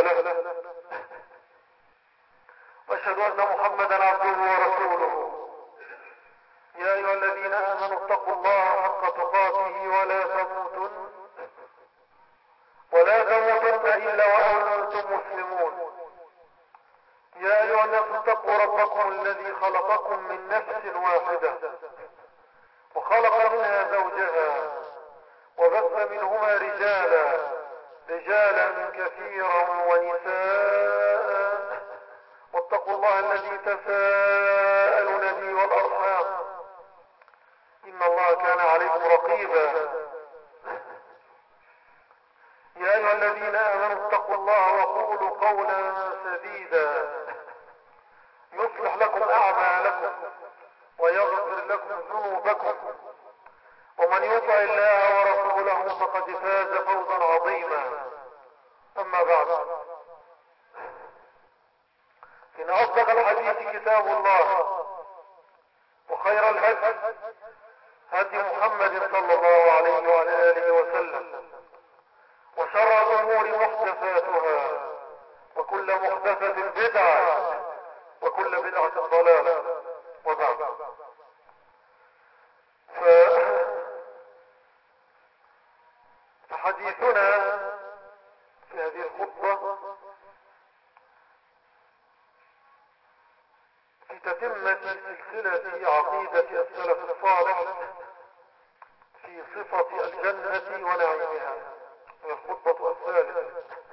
هذا، هذا، شديدا يصلح لكم أعمالكم ويغفر لكم ذنوبكم. ومن يطع الله ورسوله فقد فاز فوزا عظيما. أما بعد. إن أصدق الحديث كتاب الله تتمة سلسلة عقيدة السلف الصالح في صفة الجنة ونعيمها الخطبة الثالثة.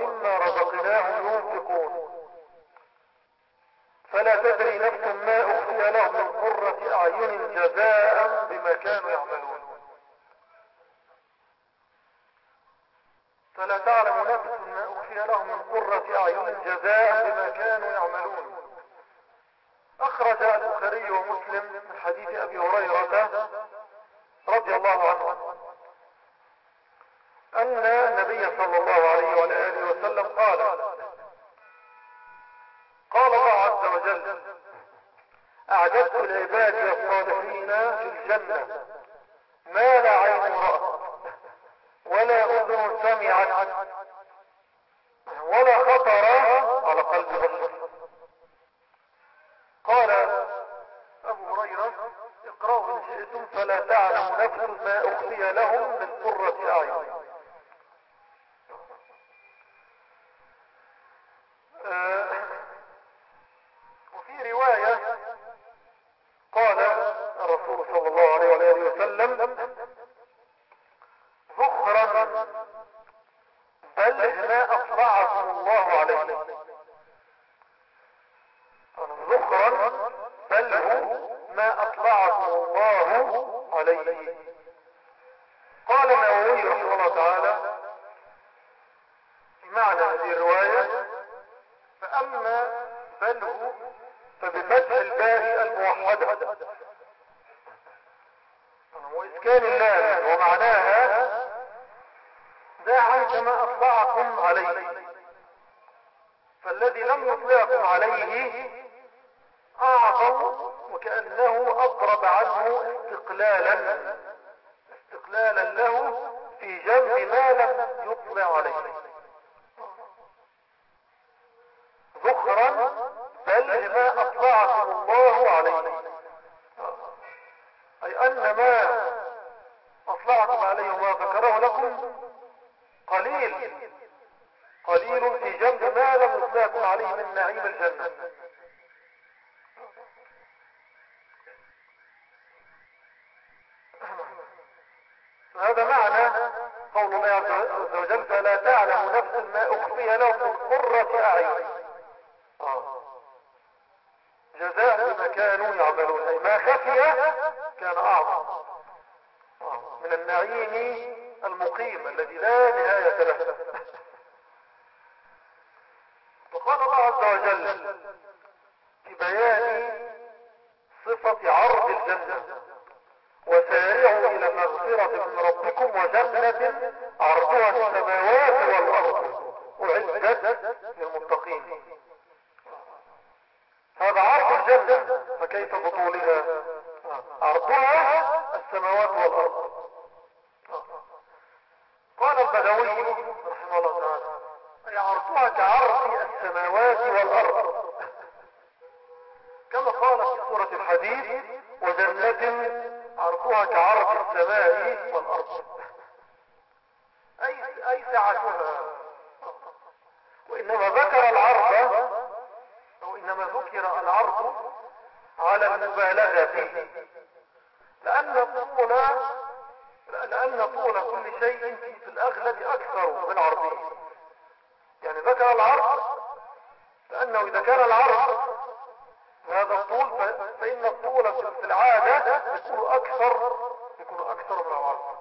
مما رزقناهم ينفقون ما أخفي لهم من قرة أعين. أما بنو فبفتح الباء الموحدة. وإسكان اللام ومعناها داعي كما أطلعكم عليه. فالذي لم يطلعكم عليه أعظم وكأنه أضرب عنه استقلالا. استقلالا له في جنب ما لم يطلع عليه. كفرا بل لما أطلعكم الله عليه. أي أن ما أطلعكم عليه وما ذكره لكم قليل. قليل في جنب ما لم يطلعكم عليه من نعيم الجنة. هذا معنى قول الله عز وجل فلا تعلم نفس ما أخفي لهم قرة أعين. المقيم الذي لا نهاية له. وقال الله عز وجل في بيان صفة عرض الجنة وسارعوا إلى مغفرة من ربكم وجنة عرضها السماوات والأرض. أعدت للمتقين. هذا عرض الجنة فكيف بطولها؟ عرضها السماوات والأرض. البدوي رحمه الله تعالى. أي عرضها كعرض السماوات والأرض. كما قال في سورة الحديد وجنة عرضها كعرض السماء والأرض. أي, أي سعتها. وإنما ذكر العرض أو إنما ذكر العرض على المبالغة فيه. لأن طول لأن طول كل شيء في الأغلب أكثر من عرضه يعني ذكر العرض لأنه إذا كان العرض هذا الطول في العادة يكون أكثر يكون أكثر من العرض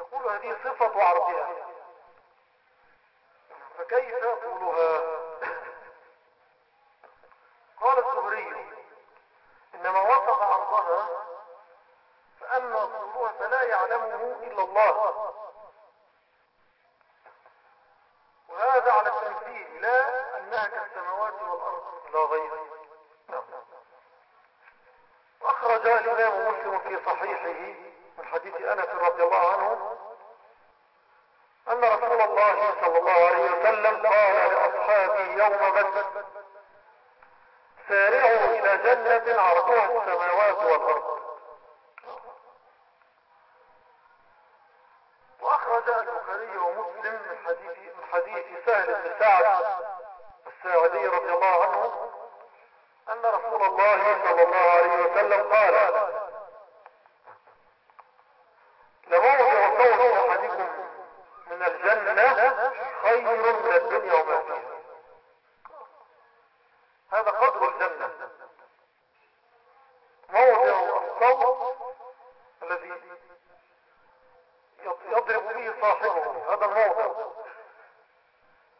فقال يقول هذه صفة عرضها فكيف طولها قال الزهري إنما وصف عرضها فأما طولها فلا يعلمه إلا الله وهذا على التمثيل لا أنها كالسماوات والأرض لا غير نعم وأخرج الإمام مسلم في صحيحه من حديث أنس رضي الله عنه أن رسول الله صلى الله عليه وسلم قال لأصحابه يوم بدر سارعوا إلى جنة عرضها السماوات والأرض وأخرج البخاري ومسلم من حديث, من حديث سهل بن سعد الساعدي رضي الله عنه أن رسول الله صلى الله عليه وسلم قال لموضع صوت أحدكم من الجنة خير من الدنيا وما فيها هذا قدر الجنة موضع الصوت الذي يضرب به صاحبه هذا الموضع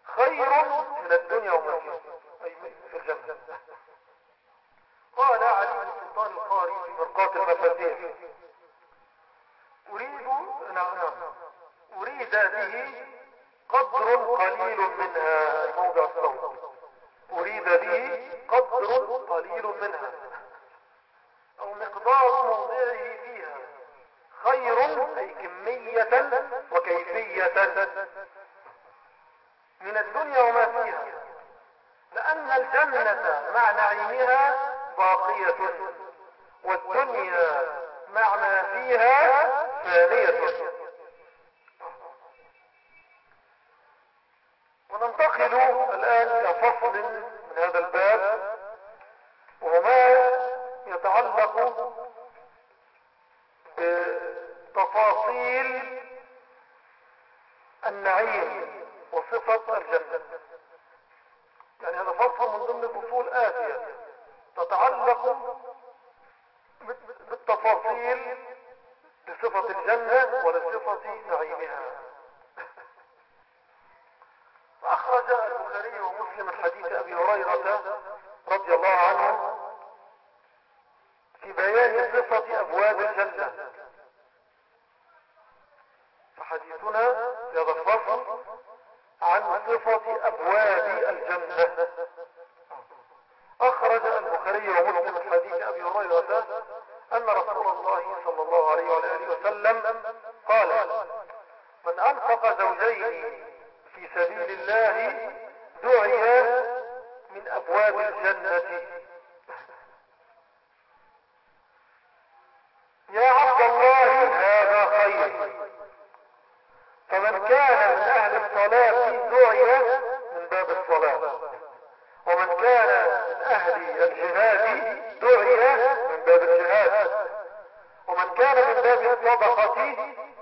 خير من الدنيا وما فيها أي في الجنة قال علي بن سلطان القاري في مرقات المفاتيح أريد نعم نعم أريد به قدر قليل منها موضع الصوت أريد به قدر قليل منها أو مقدار موضعه فيها خير أي كمية وكيفية من الدنيا وما فيها لأن الجنة مع نعيمها باقية والدنيا مع ما فيها فانية. Thank you. أبواب الجنة. يا عبد الله هذا خير. فمن كان من أهل الصلاة دعي من باب الصلاة. ومن كان من أهل الجهاد دعي من باب الجهاد. ومن كان من باب الصدقة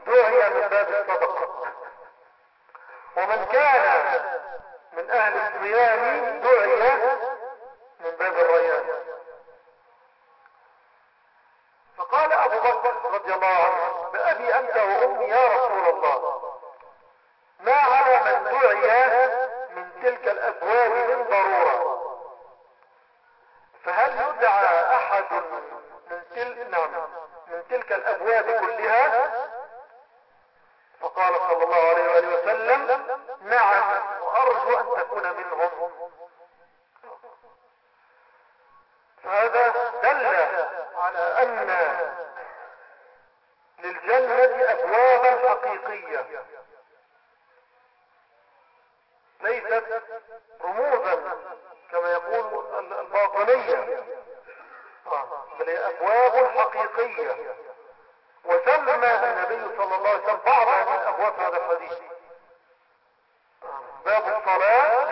دعي من باب الصدقة. ومن كان من أهل الصيام أحد من تلك نعم من تلك الأبواب كلها؟ فقال صلى الله عليه وآله وسلم نعم وأرجو أن تكون منهم. فهذا دل على أن للجنة أبوابا حقيقية. ليست رموزا كما يقول الباطنية. بل هي أبواب حقيقية. وسمى النبي صلى الله عليه وسلم بعض هذه الأبواب في هذا الحديث. باب الصلاة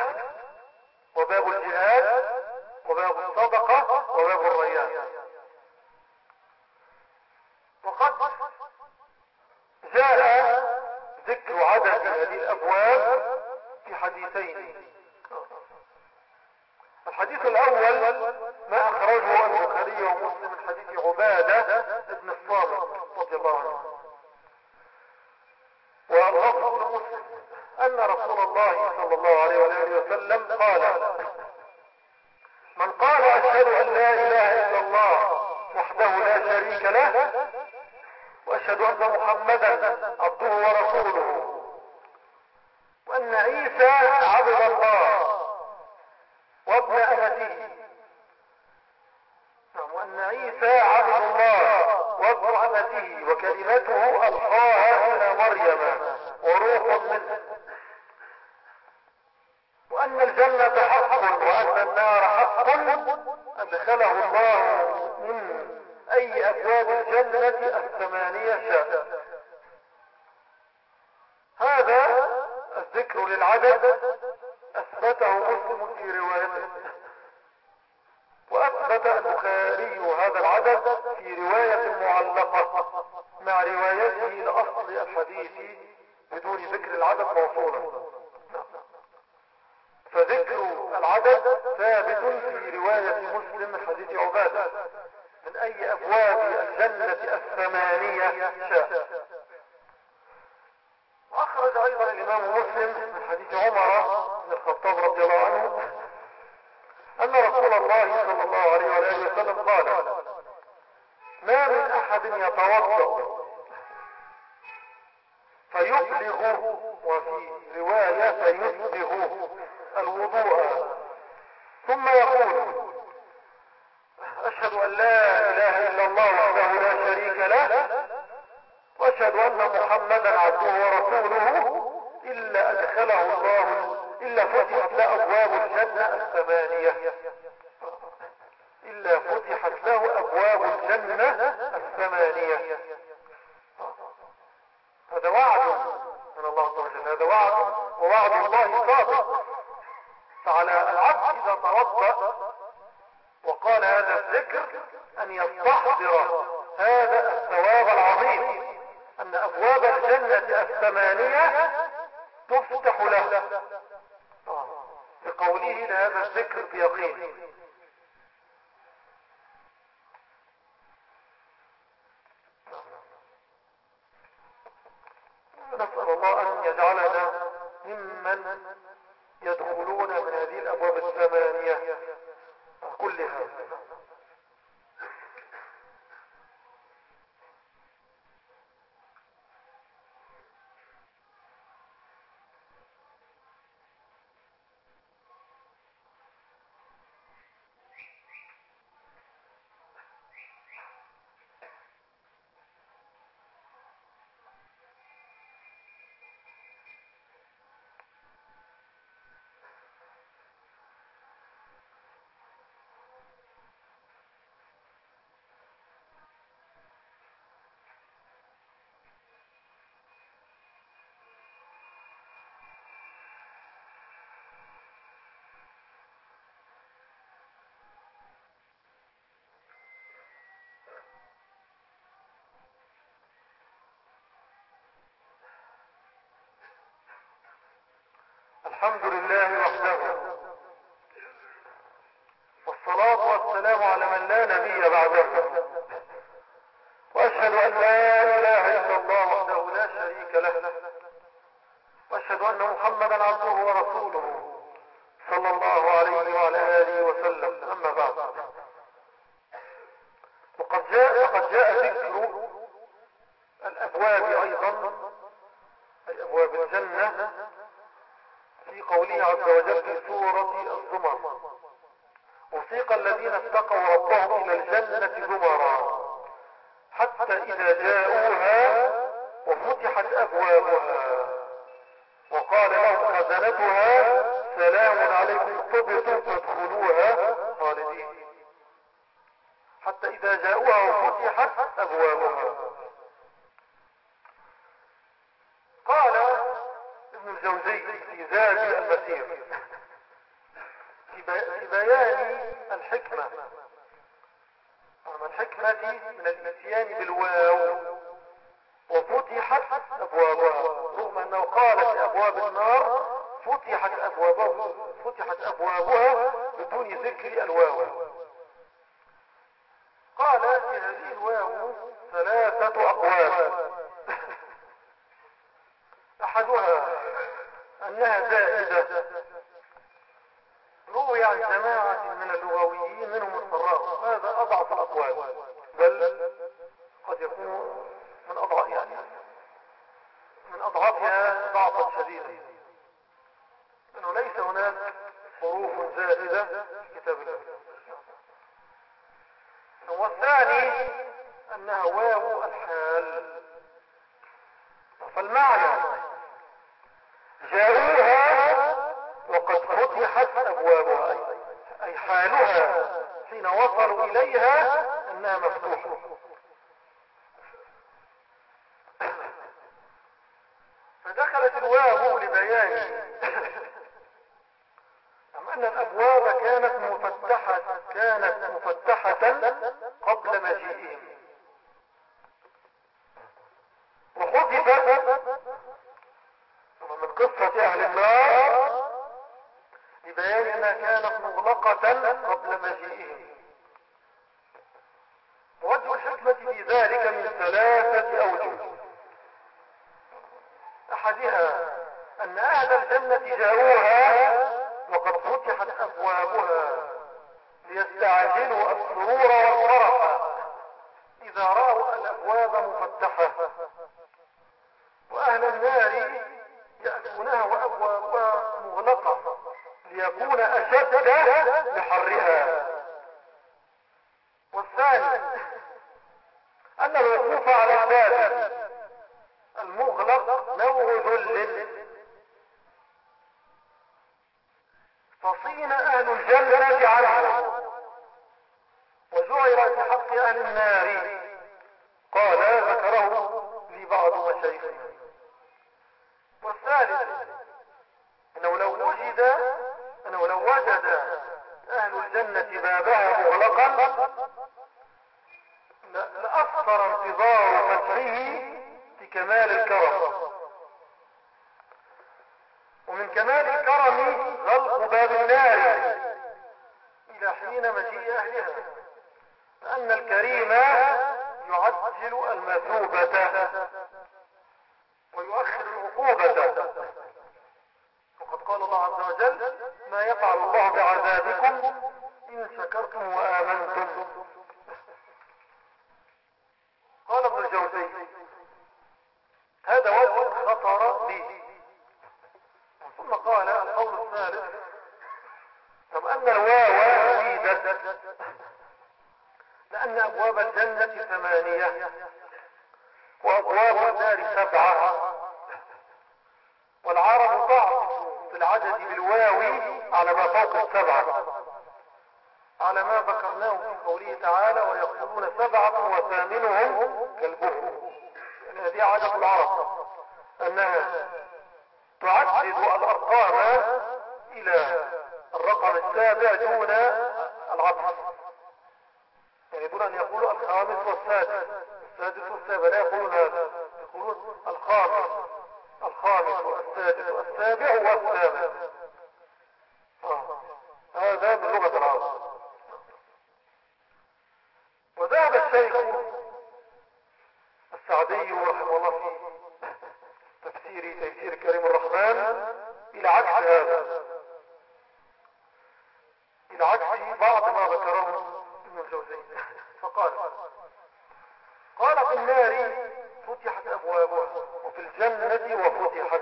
وباب الجهاد وباب الصدقة وباب الريان. وقد جاء ذكر عدد هذه الأبواب في حديثين. الحديث الأول ما أخرجه البخاري ومسلم من حديث عبادة ابن الصامت رضي الله عنه واللفظ مسلم أن رسول الله صلى الله عليه وآله وسلم قال من قال أشهد أن لا إله إلا الله وحده لا شريك له وأشهد أن محمدا عبده ورسوله وأن عيسى عبد الله وابن أمته وأن عيسى عبد الله وابن أمته وكلمته ألقاها إلى مريم وروح منه وأن الجنة حق وأن النار حق أدخله الله من أي أبواب الجنة الثمانية. شاء هذا الذكر للعدد أثبته مسلم في روايته وأثبت البخاري هذا العدد في رواية معلقة مع روايته لأصل الحديث بدون ذكر العدد موصولا. فذكر العدد ثابت في رواية مسلم من حديث عبادة من أي أبواب الجنة الثمانية؟ شاء وأخرج أيضا الإمام مسلم من حديث عمر بن الخطاب رضي الله عنه أن رسول الله صلى الله عليه وآله وسلم قال ما من أحد يتوضأ فيبلغ وفي رواية فيسبغ الوضوء. ثم يقول أشهد أن لا إله إلا الله وحده لا شريك له وأشهد أن محمدا عبده ورسوله إلا أدخله الله إلا فتحت له أبواب الجنة الثمانية. إلا فتحت له أبواب الجنة الثمانية. هذا وعد من الله عز وجل. هذا وعد ووعد الله صادق. فعلى العبد إذا توضأ وقال هذا الذكر أن يستحضر هذا الثواب العظيم أن أبواب الجنة الثمانية تفتح له. بقوله لهذا الذكر بيقين نسأل الله أن يجعلنا ممن يدخلون من هذه الأبواب الثمانية كلها الحمد لله وحده والصلاة والسلام على من لا نبي بعده وأشهد أن لا إله إلا الله وحده لا شريك له وأشهد أن محمدا عبده ورسوله صلى الله عليه وعلى آله وسلم أما بعد وقد جاء فقد جاء ذكر الأبواب أيضا أي أبواب الجنة في قوله عز وجل في سورة الزمر وسيق الذين اتقوا ربهم إلى الجنة زمرا حتى إذا جاءوها وفتحت أبوابها وقال لهم خزنتها سلام طبتم فادخلوها خالدين. حتى إذا جاءوها وفتحت أبوابها. قال ابن الجوزي في زاد المسير. في بيان الحكمة. الحكمة من الإتيان بالواو. وفتحت أبوابها. رغم أنه قال في أبواب النار فتحت أبوابها ذكر الواو. قال في هذه الواو ثلاثة أقوال. أحدها أنها زائدة روي عن جماعة من اللغويين منهم الصراء هذا أضعف الأقوال بل قد يكون من أضعف يعني من أضعفها ضعفا شديدا أنه ليس هناك حروف زائدة في كتاب الله والثاني أنها واو الحال فالمعنى جاءوها وقد فتحت أبوابها أي حالها حين وصلوا إليها أنها مفتوحة. فدخلت الواو لبيان. أم أن الأبواب كانت مفتحة كانت مفتحة قبل مجيئهم وحذفت من قصة أهل النار لبيان أنها كانت مغلقة قبل مجيئهم ووجه الحكمة في ذلك من ثلاثة أوجه أحدها أن أهل الجنة جاءوها وقد فتحت أبوابها ليستعجلوا السرور والفرح إذا رأوا الأبواب مفتحة وأهل النار يأتونها وأبوابها مغلقة ليكون أشد لحرها والثاني أن الوقوف على الباب المغلق نوع ذل فصين أهل الجنة عنه وجعل في حق أهل النار قال ذكره في بعض مشايخنا والثالث أنه لو وجد أنه لو وجد أهل الجنة بابها مغلقا لأثر انتظار فتحه بكمال الكرم ومن كمال الكرم غلق باب النار إلى حين مجيء أهلها لأن الكريم يعجل المثوبة ويؤخر العقوبة. وقد قال الله عز وجل ما يفعل الله بعذابكم إن شكرتم وآمنتم. قال ابن الجوزي هذا وجه خطر لي. ثم قال القول الثالث طب أن الواو زيدت لأن أبواب الجنة ثمانية وأبواب النار سبعة. والعرب تعطف في العدد بالواو على ما فوق السبعة. على ما ذكرناه في قوله تعالى ويقولون سبعة وثامنهم كلبهم يعني هذه عادة العرب أنها تعدد الأرقام إلى الرقم السابع دون العطف يعني دون أن يقولوا الخامس والسادس السادس والسابع لا يقولون هذا يقولون الخامس الخامس والسادس والسابع والثامن إلى عكس بعض ما ذكره ابن الجوزي فقال قال في النار فتحت أبوابها وفي الجنة وفتحت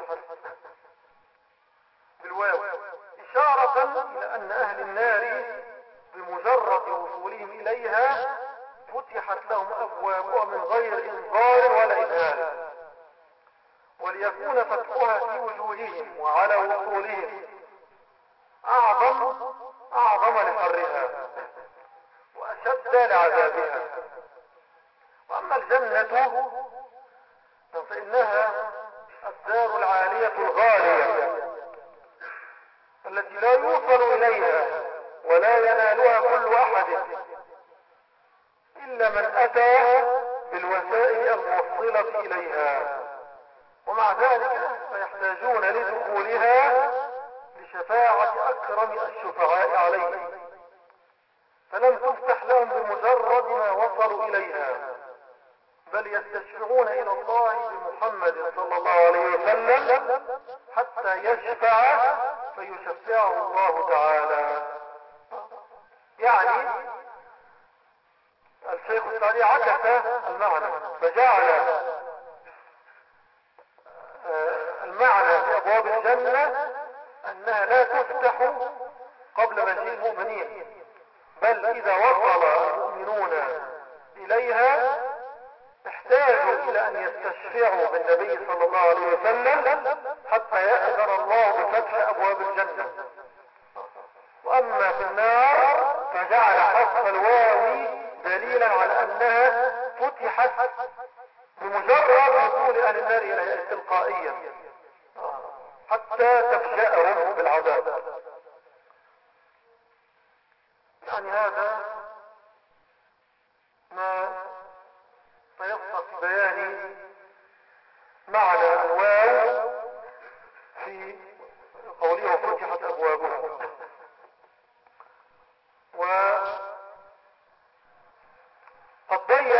بالواو إشارة إلى أن أهل النار بمجرد وصولهم إليها فتحت لهم أبوابها من غير إنظار ولا إذهال وليكون فتحها في وجوههم وعلى وصولهم. أعظم أعظم لحرها. وأشد لعذابها. وأما الجنة فإنها الدار العالية الغالية التي لا يوصل إليها ولا ينالها كل أحد إلا من أتى بالوسائل الموصلة إليها. ومع ذلك فيحتاجون لدخولها لشفاعة أكرم الشفعاء عليه فلم تفتح لهم بمجرد ما وصلوا إليها بل يستشفعون إلى الله بمحمد صلى الله عليه وسلم حتى يشفع فيشفعه الله تعالى. يعني الشيخ الثاني عكس المعنى فجعل المعنى في أبواب الجنة أنها لا تفتح قبل مجيء المؤمنين بل إذا وصل المؤمنون إليها احتاجوا إلى أن يستشفعوا بالنبي صلى الله عليه وسلم حتى يأذن الله بفتح أبواب الجنة. وأما في النار فجعل حرف الواو دليلا على أنها فتحت بمجرد وصول أهل النار إليها تلقائيا حتى تفجأهم بالعذاب. يعني هذا ما في بيان معنى الواو في قوله فتحت أبوابها. وقد بين